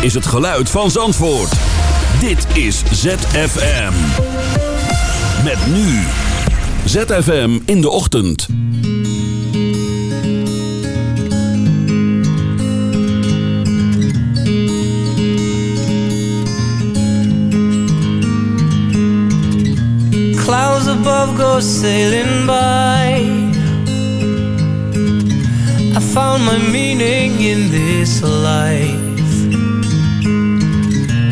Is het geluid van Zandvoort. Dit is ZFM. Met nu. ZFM in de ochtend. Clouds above go sailing by I found my meaning in this life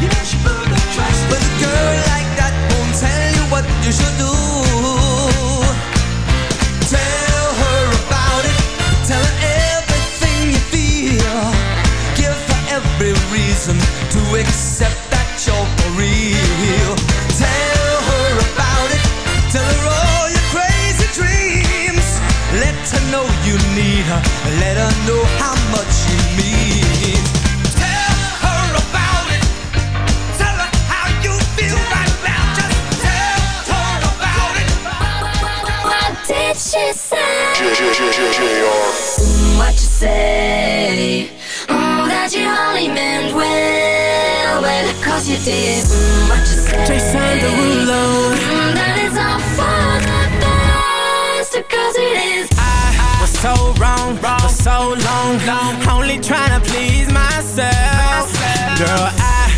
You know she put her trust. But a girl like that won't tell you what you should do. Tell her about it. Tell her everything you feel. Give her every reason to accept that you're for real. Tell her about it. Tell her all your crazy dreams. Let her know you need her. Let her know how What you say? Oh, that you only meant well, well, cause you did. Mm, what you say? Jason Derulo. Mm, that is all for the best, cause it is. I was so wrong, wrong for so long, long, only trying to please myself. Girl, I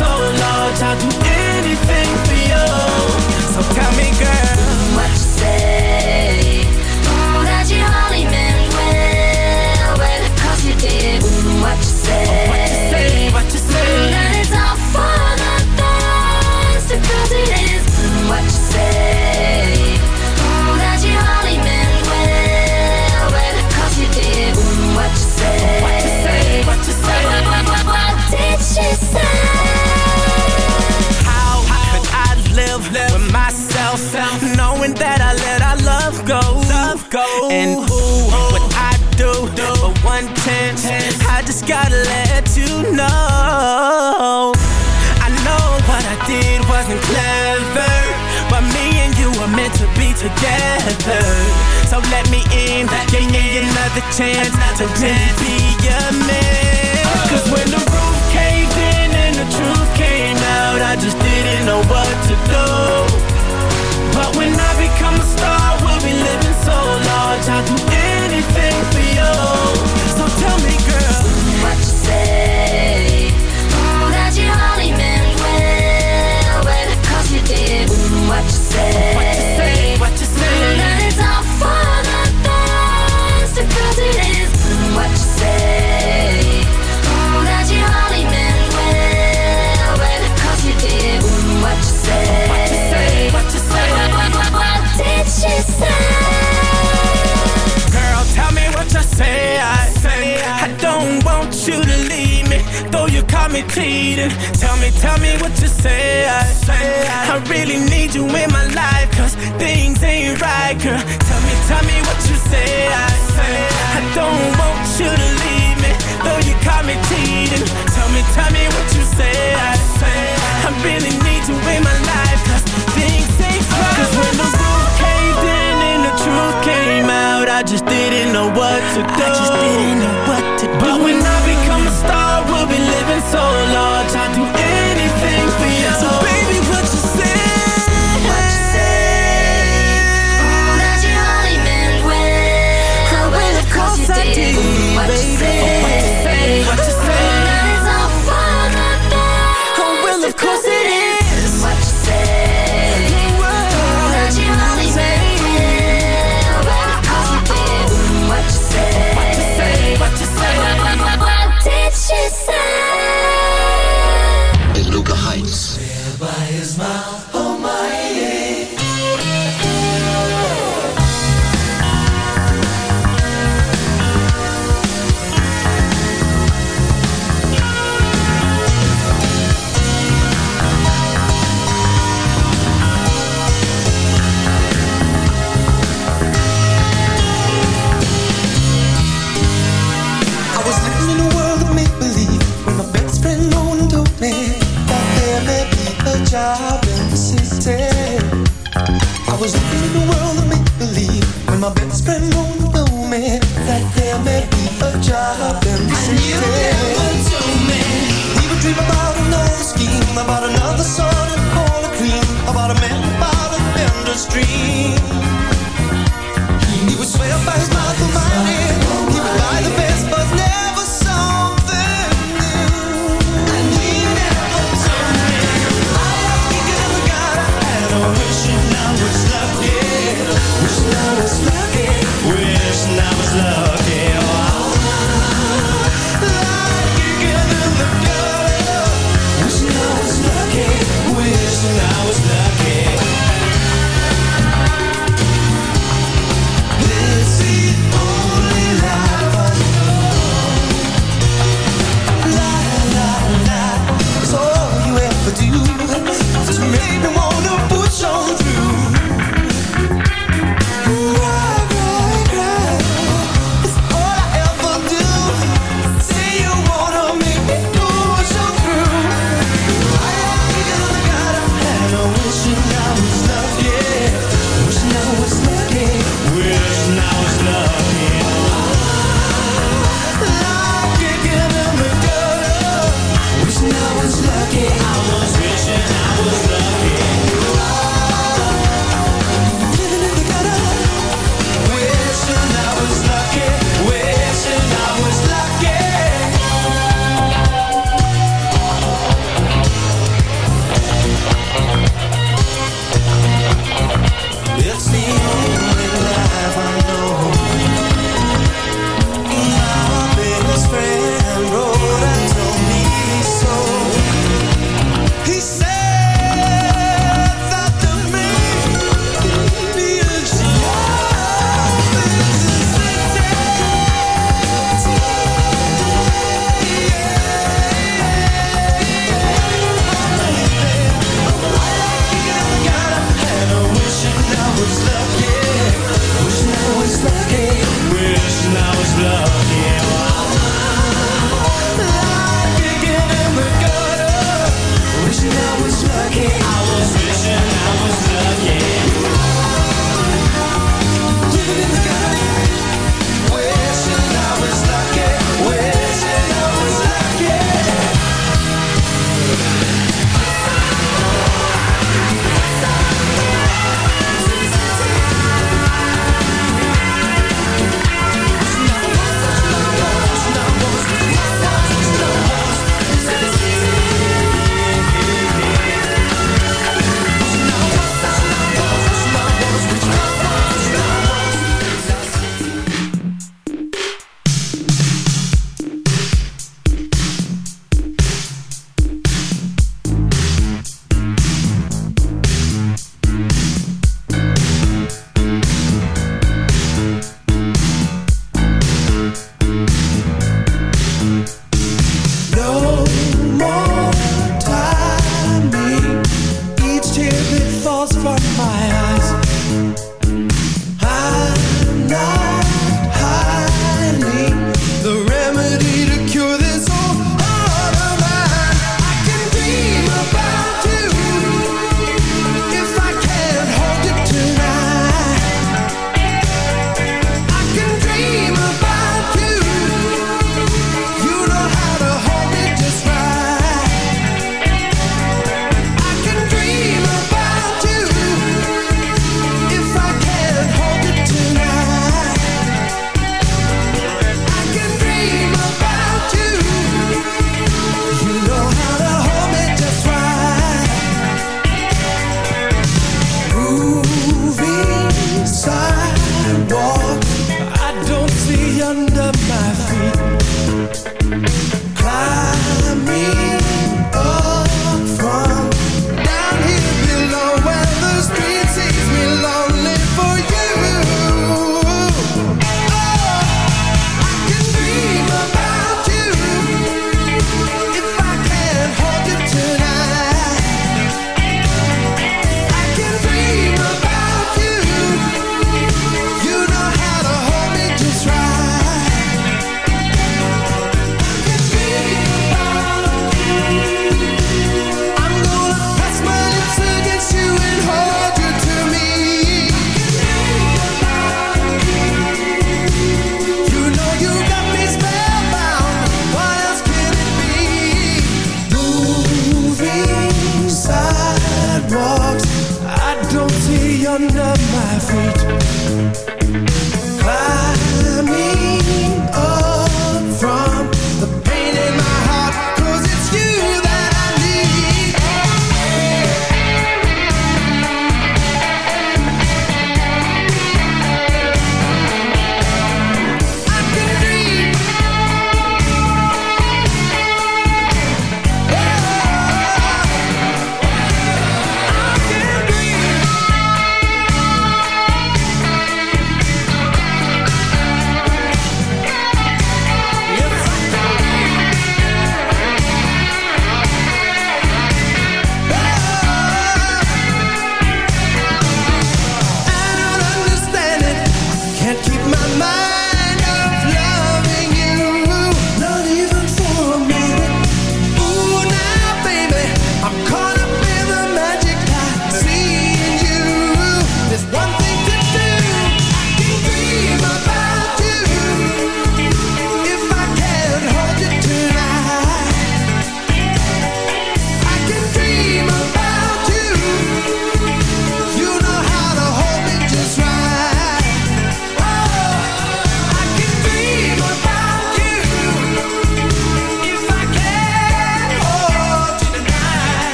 to do. I just didn't know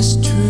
From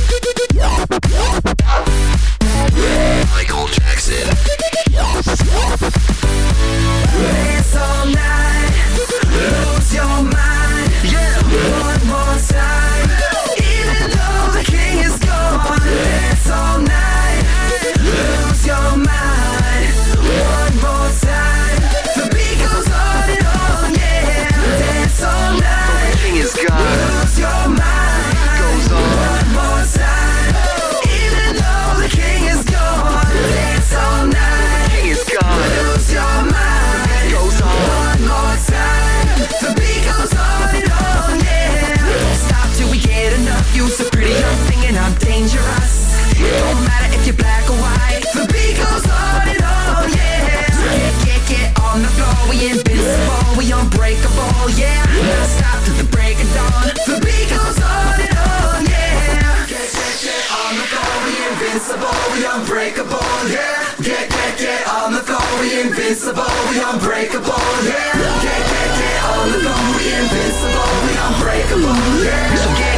Michael Jackson. Invincible, we unbreakable, yeah. Get, get, on the floor. We invincible, we unbreakable, yeah. So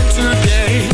today.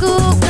Skipping